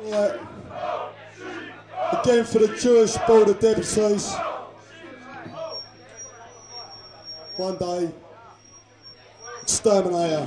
Right. Again for the Jewish Board of Deputies. One day, exterminator.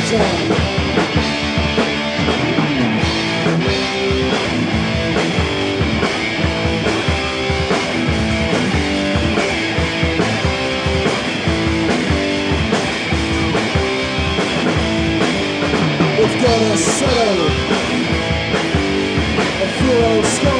Jane. It's gonna settle. A few old stones.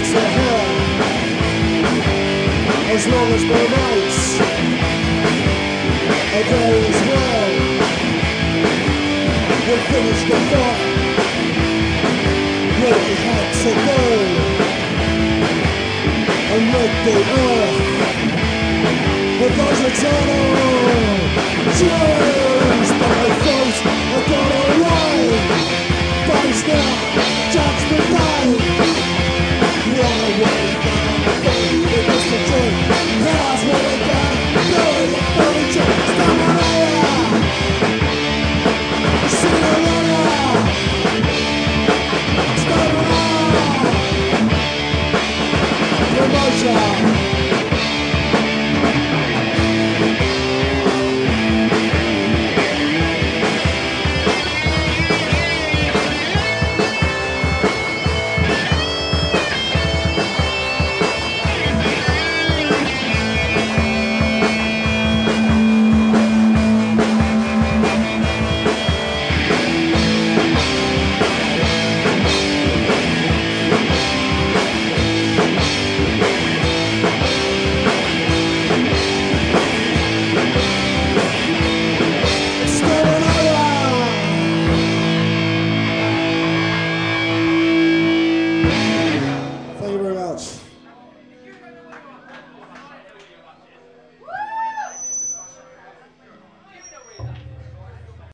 I go to hell. As long as my mates are there as well. We finished the fight. What we had to do. And rid the earth of those eternal Promotion.